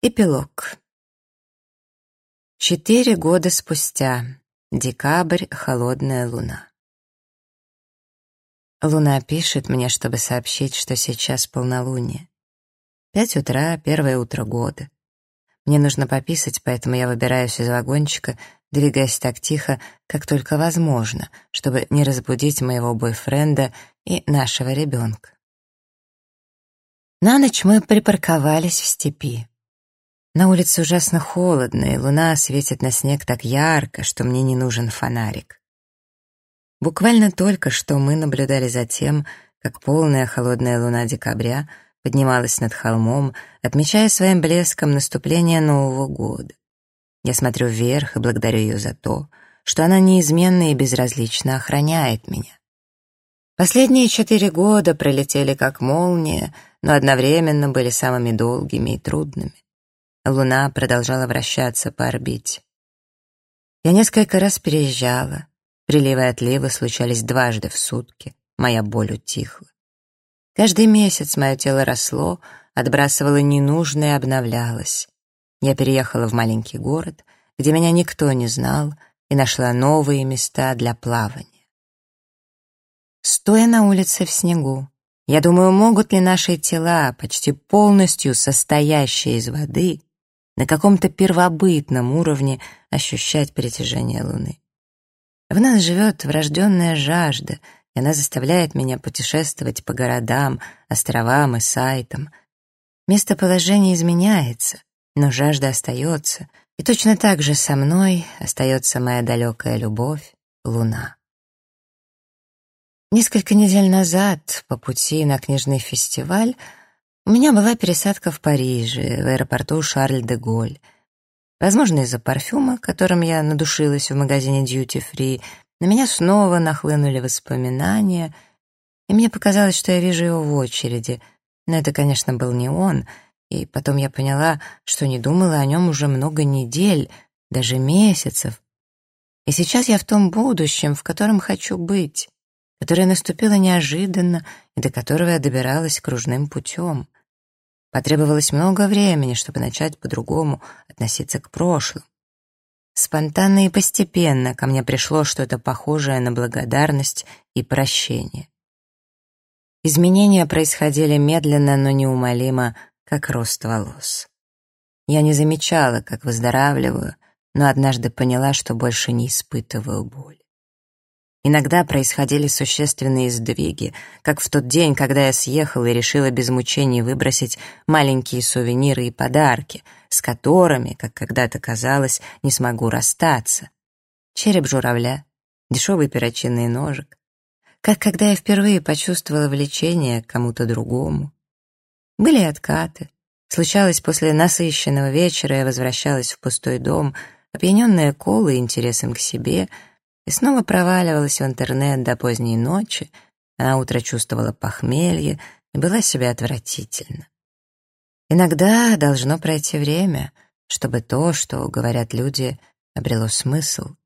Эпилог. Четыре года спустя. Декабрь, холодная луна. Луна пишет мне, чтобы сообщить, что сейчас полнолуние. Пять утра, первое утро года. Мне нужно пописать, поэтому я выбираюсь из вагончика, двигаясь так тихо, как только возможно, чтобы не разбудить моего бойфренда и нашего ребенка. На ночь мы припарковались в степи. На улице ужасно холодно, и луна светит на снег так ярко, что мне не нужен фонарик. Буквально только что мы наблюдали за тем, как полная холодная луна декабря поднималась над холмом, отмечая своим блеском наступление Нового года. Я смотрю вверх и благодарю ее за то, что она неизменно и безразлично охраняет меня. Последние четыре года пролетели как молния, но одновременно были самыми долгими и трудными. Луна продолжала вращаться по орбите. Я несколько раз переезжала. Приливы и отливы случались дважды в сутки. Моя боль утихла. Каждый месяц мое тело росло, отбрасывало ненужное и обновлялось. Я переехала в маленький город, где меня никто не знал, и нашла новые места для плавания. Стоя на улице в снегу, я думаю, могут ли наши тела, почти полностью состоящие из воды, на каком-то первобытном уровне ощущать притяжение Луны. В нас живет врожденная жажда, и она заставляет меня путешествовать по городам, островам и сайтам. Местоположение изменяется, но жажда остается, и точно так же со мной остается моя далекая любовь — Луна. Несколько недель назад по пути на книжный фестиваль у меня была пересадка в Париже, в аэропорту Шарль-де-Голь. Возможно, из-за парфюма, которым я надушилась в магазине Duty Free, на меня снова нахлынули воспоминания, и мне показалось, что я вижу его в очереди. Но это, конечно, был не он, и потом я поняла, что не думала о нем уже много недель, даже месяцев. И сейчас я в том будущем, в котором хочу быть, которое наступило неожиданно и до которого я добиралась кружным путем. Потребовалось много времени, чтобы начать по-другому относиться к прошлому. Спонтанно и постепенно ко мне пришло что-то похожее на благодарность и прощение. Изменения происходили медленно, но неумолимо, как рост волос. Я не замечала, как выздоравливаю, но однажды поняла, что больше не испытываю боль. Иногда происходили существенные сдвиги, как в тот день, когда я съехала и решила без мучений выбросить маленькие сувениры и подарки, с которыми, как когда-то казалось, не смогу расстаться. Череп журавля, дешевый перочинный ножик. Как когда я впервые почувствовала влечение к кому-то другому. Были откаты. Случалось, после насыщенного вечера я возвращалась в пустой дом, опьяненная колой интересом к себе — и снова проваливалась в интернет до поздней ночи, а утро чувствовала похмелье и была себе отвратительно. Иногда должно пройти время, чтобы то, что говорят люди, обрело смысл.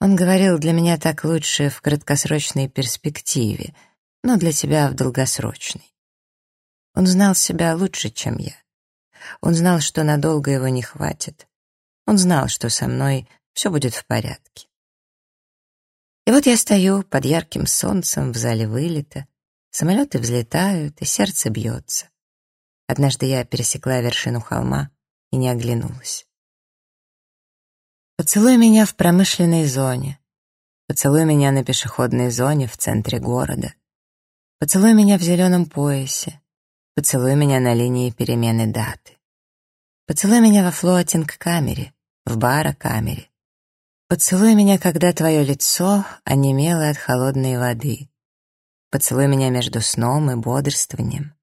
Он говорил, для меня так лучше в краткосрочной перспективе, но для тебя в долгосрочной. Он знал себя лучше, чем я. Он знал, что надолго его не хватит. Он знал, что со мной все будет в порядке. И вот я стою под ярким солнцем в зале вылета, самолеты взлетают, и сердце бьется. Однажды я пересекла вершину холма и не оглянулась. Поцелуй меня в промышленной зоне. Поцелуй меня на пешеходной зоне в центре города. Поцелуй меня в зеленом поясе. Поцелуй меня на линии перемены даты. Поцелуй меня во флотинг-камере, в бара-камере. Поцелуй меня, когда твое лицо онемело от холодной воды. Поцелуй меня между сном и бодрствованием.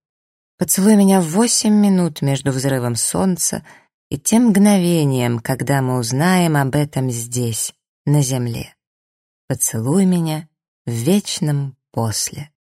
Поцелуй меня в восемь минут между взрывом солнца и тем мгновением, когда мы узнаем об этом здесь, на земле. Поцелуй меня в вечном после.